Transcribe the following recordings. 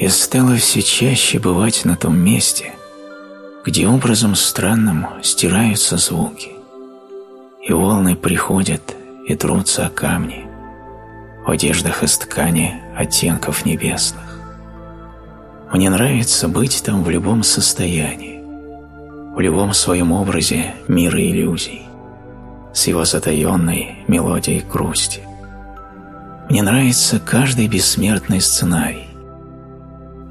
Я стала все чаще бывать на том месте, где образом странным стираются звуки, и волны приходят и трутся о камни, в одеждах из ткани оттенков небесных. Мне нравится быть там в любом состоянии, в любом своем образе мира иллюзий, с его затаенной мелодией грусти. Мне нравится каждый бессмертный сценарий.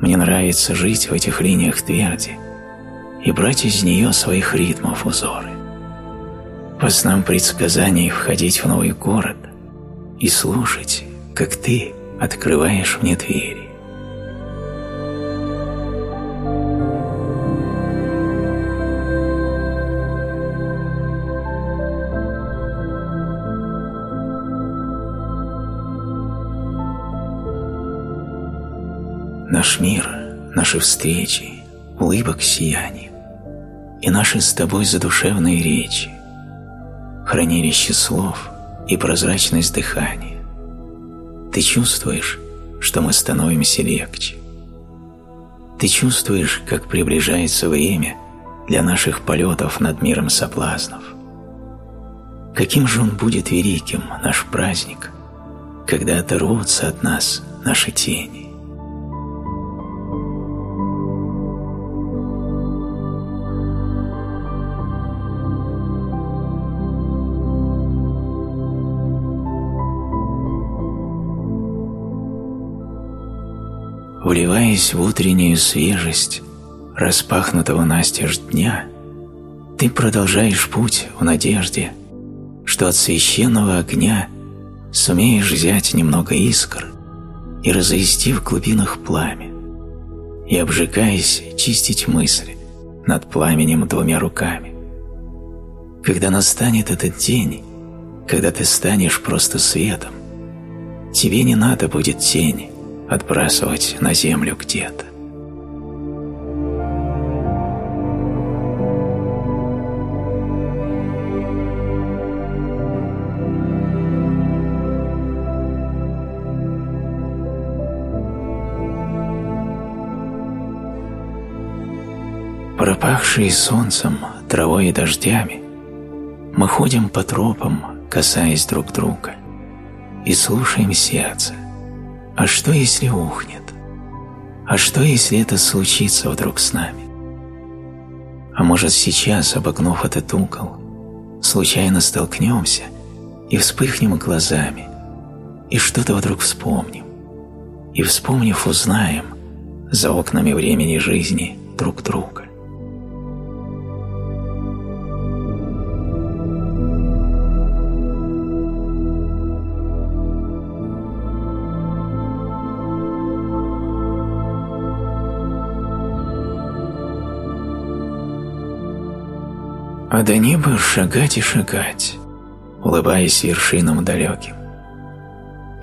Мне нравится жить в этих линиях тверди и брать из нее своих ритмов узоры. По снам предсказаний входить в новый город и слушать, как ты открываешь мне двери. Наш мир, наши встречи, улыбок сияние и наши с тобой задушевные речи, хранилище слов и прозрачность дыхания. Ты чувствуешь, что мы становимся легче. Ты чувствуешь, как приближается время для наших полетов над миром соблазнов. Каким же он будет великим, наш праздник, когда оторвутся от нас наши тени. Вливаясь в утреннюю свежесть распахнутого настежь дня, ты продолжаешь путь в надежде, что от священного огня сумеешь взять немного искр и развести в глубинах пламя, и, обжигаясь, чистить мысли над пламенем двумя руками. Когда настанет этот день, когда ты станешь просто светом, тебе не надо будет тени, отбрасывать на землю где-то. Пропахшие солнцем, травой и дождями, мы ходим по тропам, касаясь друг друга, и слушаем сердце – а что, если ухнет? А что, если это случится вдруг с нами? А может, сейчас, обогнув этот угол, случайно столкнемся и вспыхнем глазами, и что-то вдруг вспомним, и, вспомнив, узнаем за окнами времени жизни друг друга. А до неба шагать и шагать, улыбаясь вершинам далеким.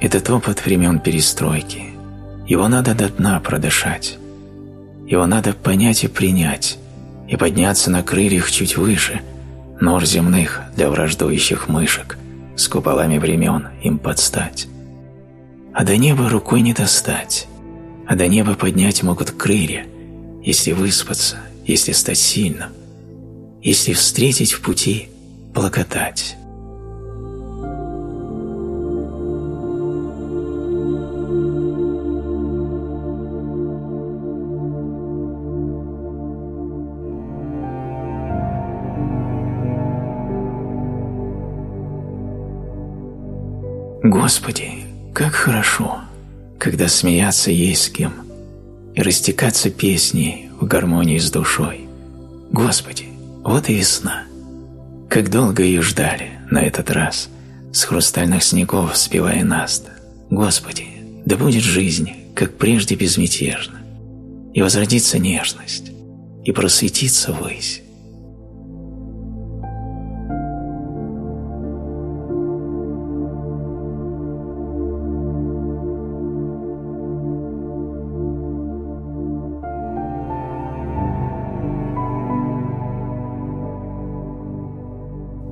Этот опыт времен перестройки, его надо до дна продышать, его надо понять и принять, и подняться на крыльях чуть выше нор земных для враждующих мышек с куполами времен им подстать. А до неба рукой не достать, а до неба поднять могут крылья, если выспаться, если стать сильным – если встретить в пути, благодать. Господи, как хорошо, когда смеяться есть с кем и растекаться песней в гармонии с душой. Господи, вот и весна. Как долго ее ждали на этот раз, с хрустальных снегов спевая наста. Господи, да будет жизнь, как прежде безмятежна, и возродится нежность, и просветится высь.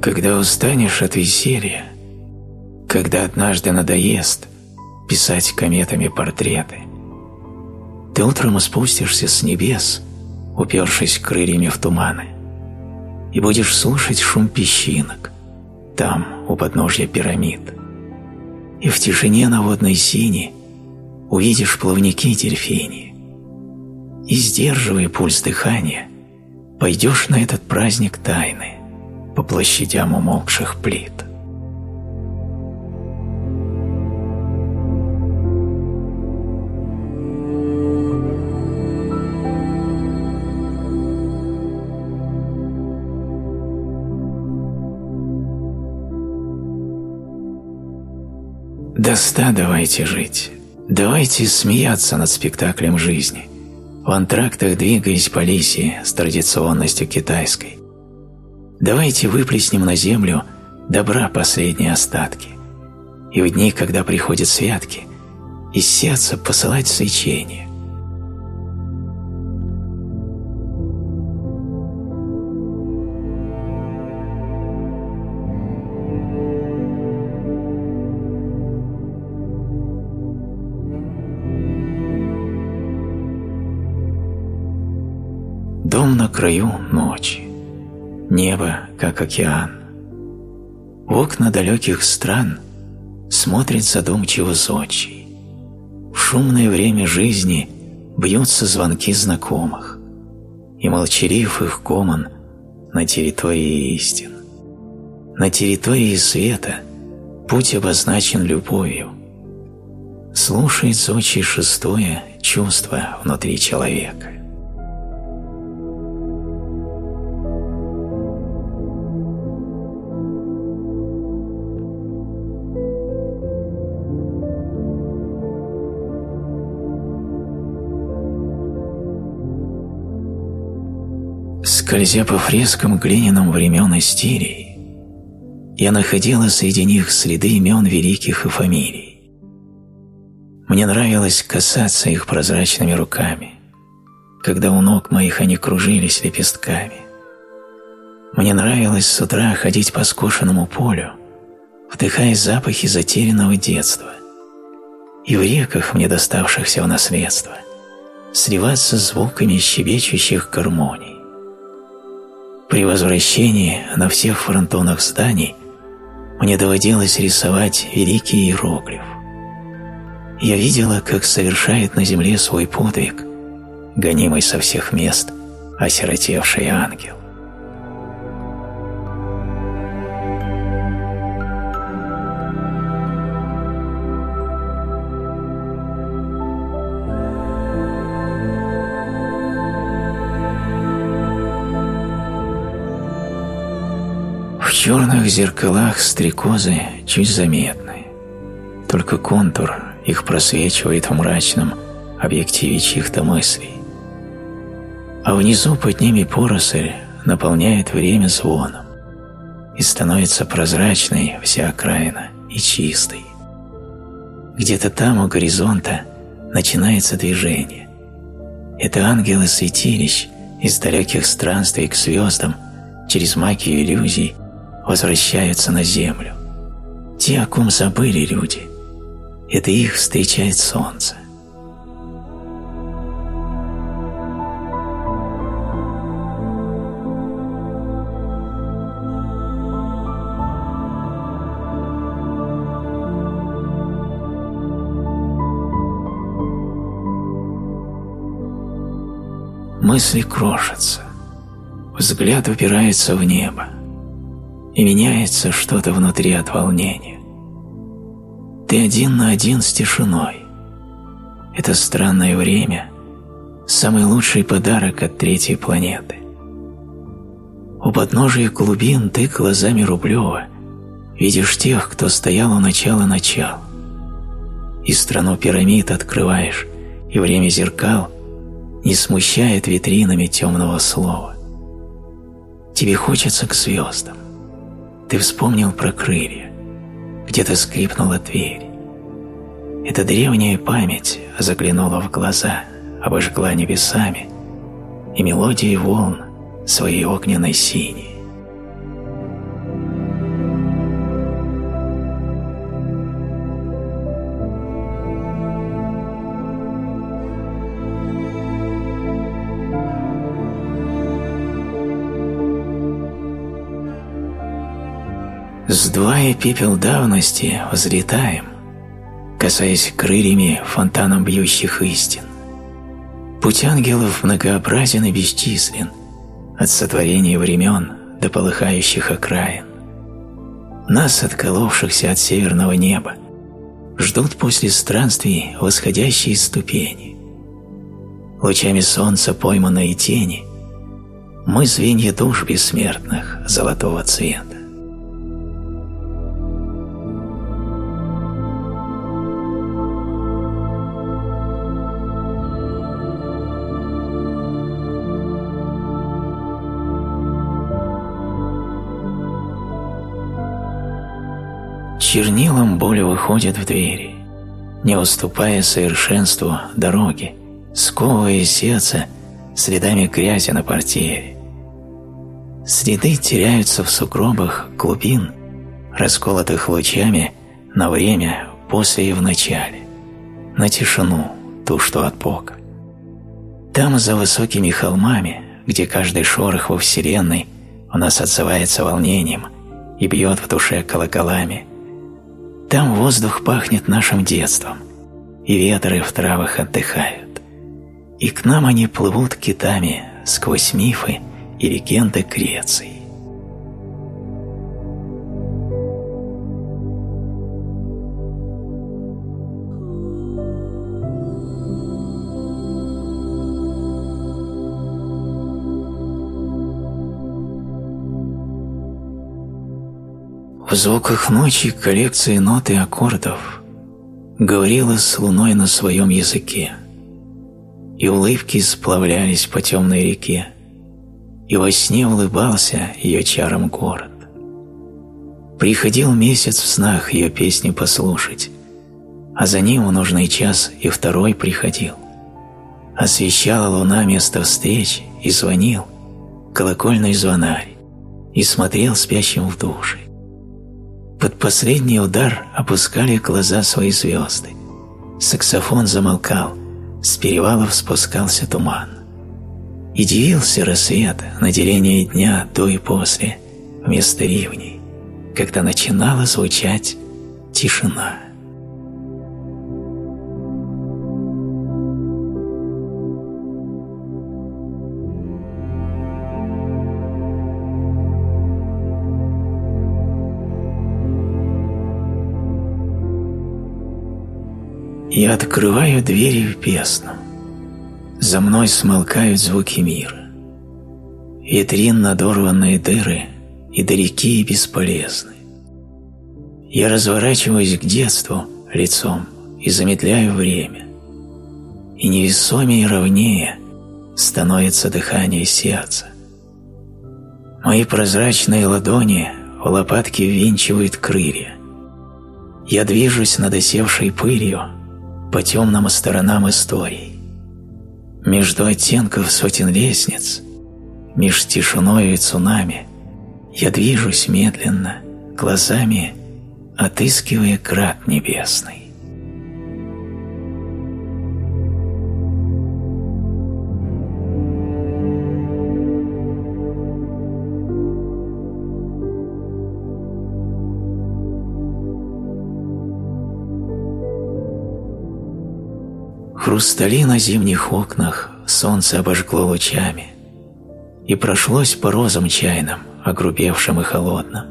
Когда устанешь от веселья, когда однажды надоест писать кометами портреты, Ты утром спустишься с небес, упершись крыльями в туманы, и будешь слушать шум песчинок там, у подножья пирамид. И в тишине на водной сине увидишь плавники дельфини. И, сдерживая пульс дыхания, пойдешь на этот праздник тайны по площадям умолкших плит. До ста давайте жить. Давайте смеяться над спектаклем жизни. В антрактах двигаясь по лисе с традиционностью китайской. Давайте выплеснем на землю добра последние остатки. И в дни, когда приходят святки, из сердца посылать свечение. Дом на краю ночи, небо, как океан. В окна далеких стран смотрит задумчиво зодчий. В шумное время жизни бьются звонки знакомых, и молчалив их коман на территории истин. На территории света путь обозначен любовью. Слушает зодчий шестое чувство внутри человека. Скользя по фрескам глиняным времен Истирии, я находила среди них следы имен великих и фамилий. Мне нравилось касаться их прозрачными руками, когда у ног моих они кружились лепестками. Мне нравилось с утра ходить по скошенному полю, вдыхая запахи затерянного детства, и в реках, мне доставшихся в наследство, сливаться звуками щебечущих гармоний. При возвращении на всех фронтонах зданий мне доводилось рисовать великий иероглиф. Я видела, как совершает на земле свой подвиг, гонимый со всех мест осиротевший ангел. Черных зеркалах стрекозы чуть заметны. Только контур их просвечивает в мрачном объективе чьих-то мыслей. А внизу под ними поросль наполняет время звоном и становится прозрачной вся окраина и чистой. Где-то там у горизонта начинается движение. Это ангелы святилищ из далеких странствий к звездам через магию иллюзий возвращаются на землю. Те, о ком забыли люди, это их встречает солнце. Мысли крошатся, взгляд упирается в небо и меняется что-то внутри от волнения. Ты один на один с тишиной. Это странное время – самый лучший подарок от третьей планеты. У подножия глубин ты глазами Рублева видишь тех, кто стоял у начала начал. И страну пирамид открываешь, и время зеркал не смущает витринами темного слова. Тебе хочется к звездам. Ты вспомнил про крылья. Где-то скрипнула дверь. Эта древняя память заглянула в глаза, обожгла небесами, и мелодии волн своей огненной синей. Сдувая пепел давности, взлетаем, касаясь крыльями фонтаном бьющих истин. Путь ангелов многообразен и бесчислен, от сотворения времен до полыхающих окраин. Нас, отколовшихся от северного неба, ждут после странствий восходящие ступени. Лучами солнца пойманные тени, мы звенья душ бессмертных золотого цвета. Чернилом боль выходит в двери, не уступая совершенству дороги, сковывая сердце следами грязи на портьере. Следы теряются в сугробах глубин, расколотых лучами на время после и в начале, на тишину, ту, что от Бога. Там, за высокими холмами, где каждый шорох во Вселенной у нас отзывается волнением и бьет в душе колоколами – там воздух пахнет нашим детством, и ветры в травах отдыхают. И к нам они плывут китами сквозь мифы и легенды Греции. В звуках ночи коллекции нот и аккордов говорила с луной на своем языке, и улыбки сплавлялись по темной реке, и во сне улыбался ее чаром город. Приходил месяц в снах ее песни послушать, а за ним в нужный час и второй приходил. Освещала луна место встреч и звонил колокольный звонарь и смотрел спящим в душе. Под последний удар опускали глаза свои звезды. Саксофон замолкал, с перевалов спускался туман. И дивился рассвет на деление дня до и после, вместо ливней, когда начинала звучать тишина. Я открываю двери в бездну. За мной смолкают звуки мира. Витрин надорванные дыры и далеки и бесполезны. Я разворачиваюсь к детству лицом и замедляю время. И невесомее и ровнее становится дыхание сердца. Мои прозрачные ладони в лопатки ввинчивают крылья. Я движусь над осевшей пылью, по темным сторонам истории. Между оттенков сотен лестниц, меж тишиной и цунами, я движусь медленно, глазами отыскивая крат небесный. Хрустали на зимних окнах солнце обожгло лучами и прошлось по розам чайным, огрубевшим и холодным.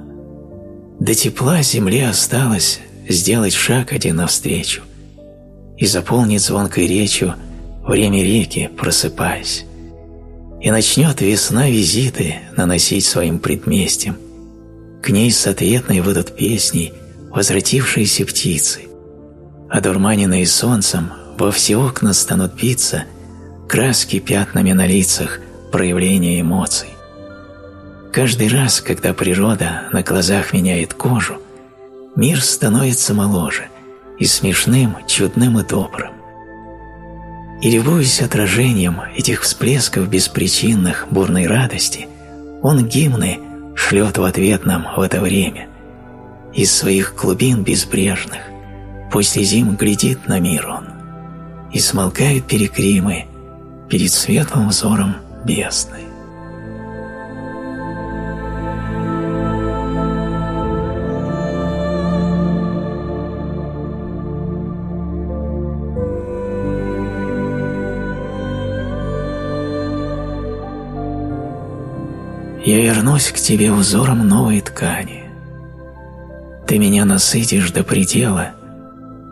До тепла земле осталось сделать шаг один навстречу и заполнить звонкой речью время реки, просыпаясь. И начнет весна визиты наносить своим предместьям. К ней с ответной выйдут песней возвратившиеся птицы, одурманенные солнцем во все окна станут биться краски пятнами на лицах проявления эмоций. Каждый раз, когда природа на глазах меняет кожу, мир становится моложе и смешным, чудным и добрым. И любуясь отражением этих всплесков беспричинных бурной радости, он гимны шлет в ответ нам в это время. Из своих глубин безбрежных после зим глядит на мир он и смолкают перекримы перед светлым взором бездны. Я вернусь к тебе узором новой ткани. Ты меня насытишь до предела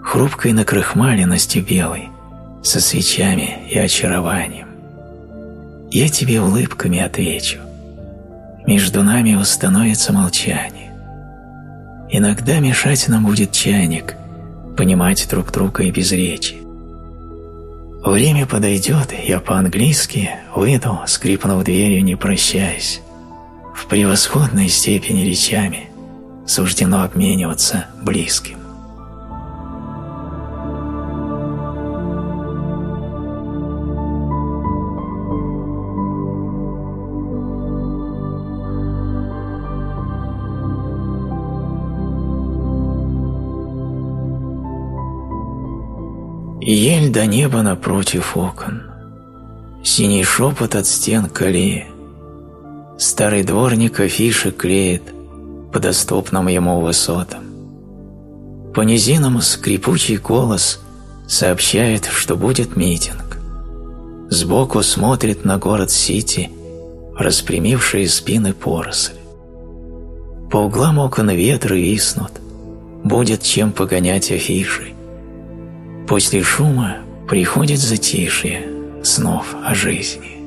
хрупкой на накрахмаленностью белой, со свечами и очарованием. Я тебе улыбками отвечу. Между нами установится молчание. Иногда мешать нам будет чайник, понимать друг друга и без речи. Время подойдет, я по-английски выйду, скрипнув дверью, не прощаясь. В превосходной степени речами суждено обмениваться близким. Ель до неба напротив окон, Синий шепот от стен колеи, Старый дворник афиши клеит По доступным ему высотам. По низинам скрипучий голос Сообщает, что будет митинг. Сбоку смотрит на город Сити Распрямившие спины поросли. По углам окон ветры виснут, Будет чем погонять афиши. После шума приходит затишье снов о жизни.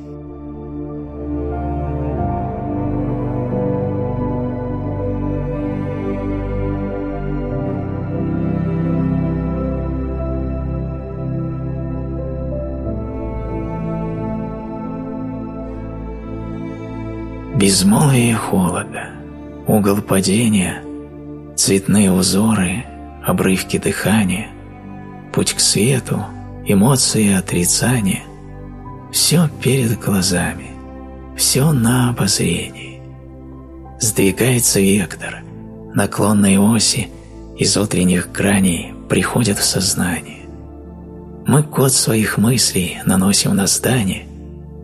Безмолвие холода, угол падения, цветные узоры, обрывки дыхания, путь к свету, эмоции и отрицания – все перед глазами, все на обозрении. Сдвигается вектор, наклонные оси из утренних граней приходят в сознание. Мы код своих мыслей наносим на здание,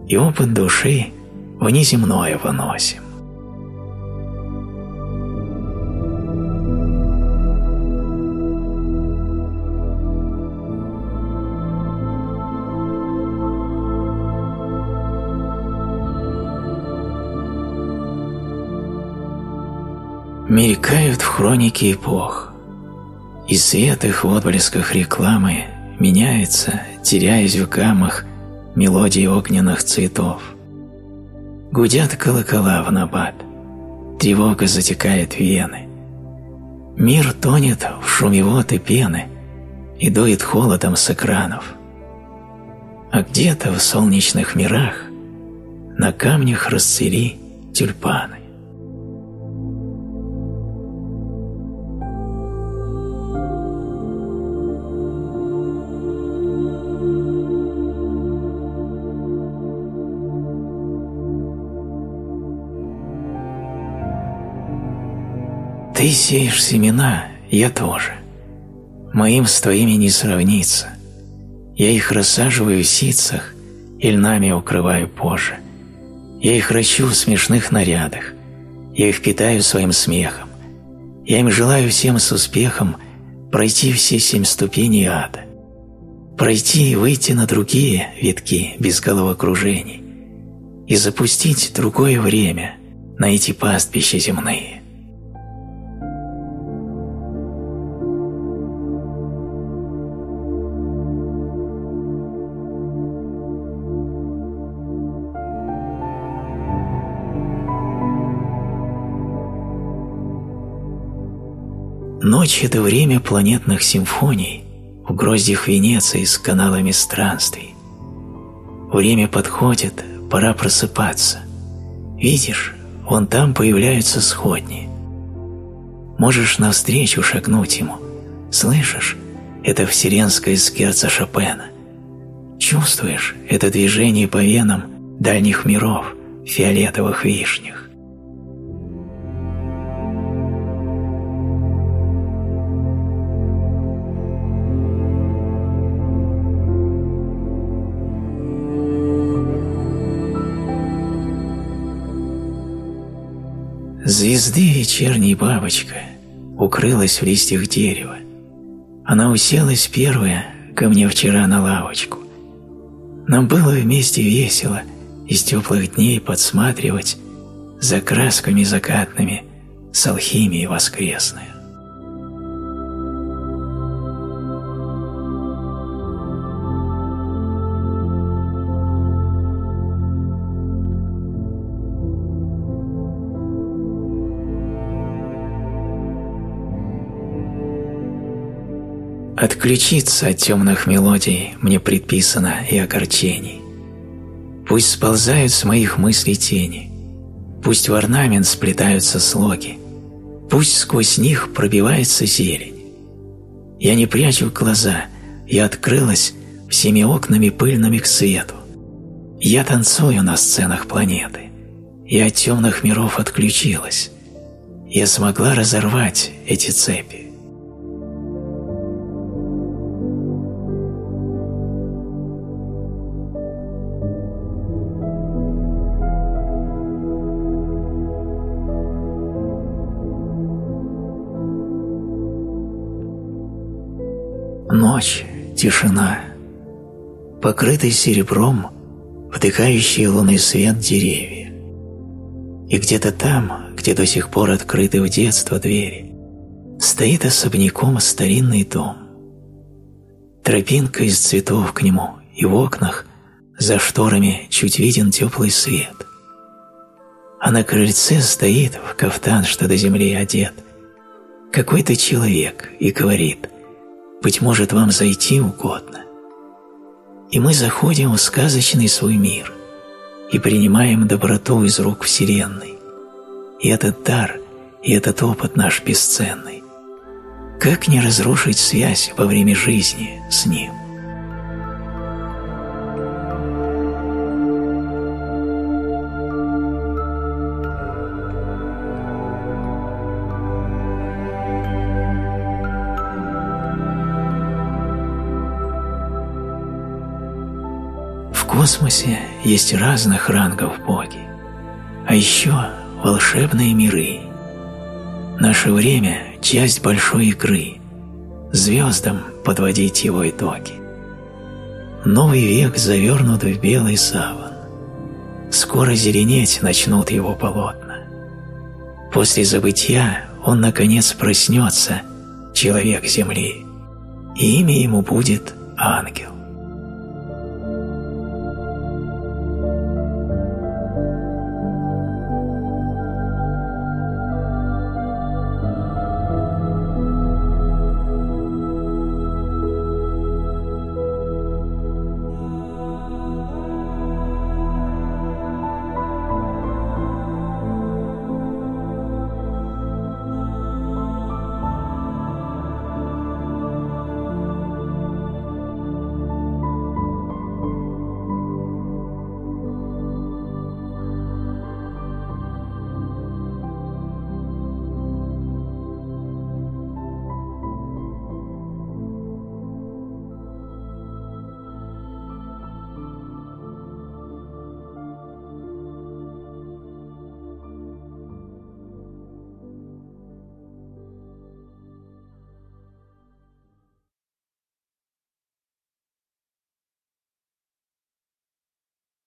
и опыт души внеземное выносим. Мелькают в хронике эпох, и свет их в отблесках рекламы меняется, теряясь в гаммах мелодии огненных цветов. Гудят колокола в набат, тревога затекает вены. Мир тонет в шуме вод и пены и дует холодом с экранов. А где-то в солнечных мирах на камнях расцвели тюльпаны. Ты сеешь семена, я тоже. Моим с твоими не сравнится. Я их рассаживаю в ситцах и льнами укрываю позже. Я их ращу в смешных нарядах. Я их питаю своим смехом. Я им желаю всем с успехом пройти все семь ступеней ада. Пройти и выйти на другие витки без головокружений и запустить другое время на эти пастбища земные. Ночь – это время планетных симфоний в гроздьях Венеции с каналами странствий. Время подходит, пора просыпаться. Видишь, вон там появляются сходни. Можешь навстречу шагнуть ему. Слышишь, это вселенское скерца Шопена. Чувствуешь это движение по венам дальних миров, фиолетовых вишнях. Звезды вечерней бабочка укрылась в листьях дерева. Она уселась первая ко мне вчера на лавочку. Нам было вместе весело из теплых дней подсматривать за красками закатными, с алхимией воскресной. Отключиться от темных мелодий мне предписано и огорчений. Пусть сползают с моих мыслей тени, пусть в орнамент сплетаются слоги, пусть сквозь них пробивается зелень. Я не прячу глаза, я открылась всеми окнами пыльными к свету. Я танцую на сценах планеты, я от темных миров отключилась. Я смогла разорвать эти цепи. Ночь, тишина, покрытый серебром, вдыхающие лунный свет деревья. И где-то там, где до сих пор открыты в детство двери, стоит особняком старинный дом. Тропинка из цветов к нему, и в окнах за шторами чуть виден теплый свет. А на крыльце стоит в кафтан, что до земли одет, какой-то человек и говорит быть может, вам зайти угодно. И мы заходим в сказочный свой мир и принимаем доброту из рук Вселенной. И этот дар, и этот опыт наш бесценный. Как не разрушить связь во время жизни с ним? Космосе есть разных рангов боги, а еще волшебные миры. Наше время – часть большой игры, звездам подводить его итоги. Новый век завернут в белый саван. Скоро зеленеть начнут его полотна. После забытия он наконец проснется, человек Земли, и имя ему будет Ангел.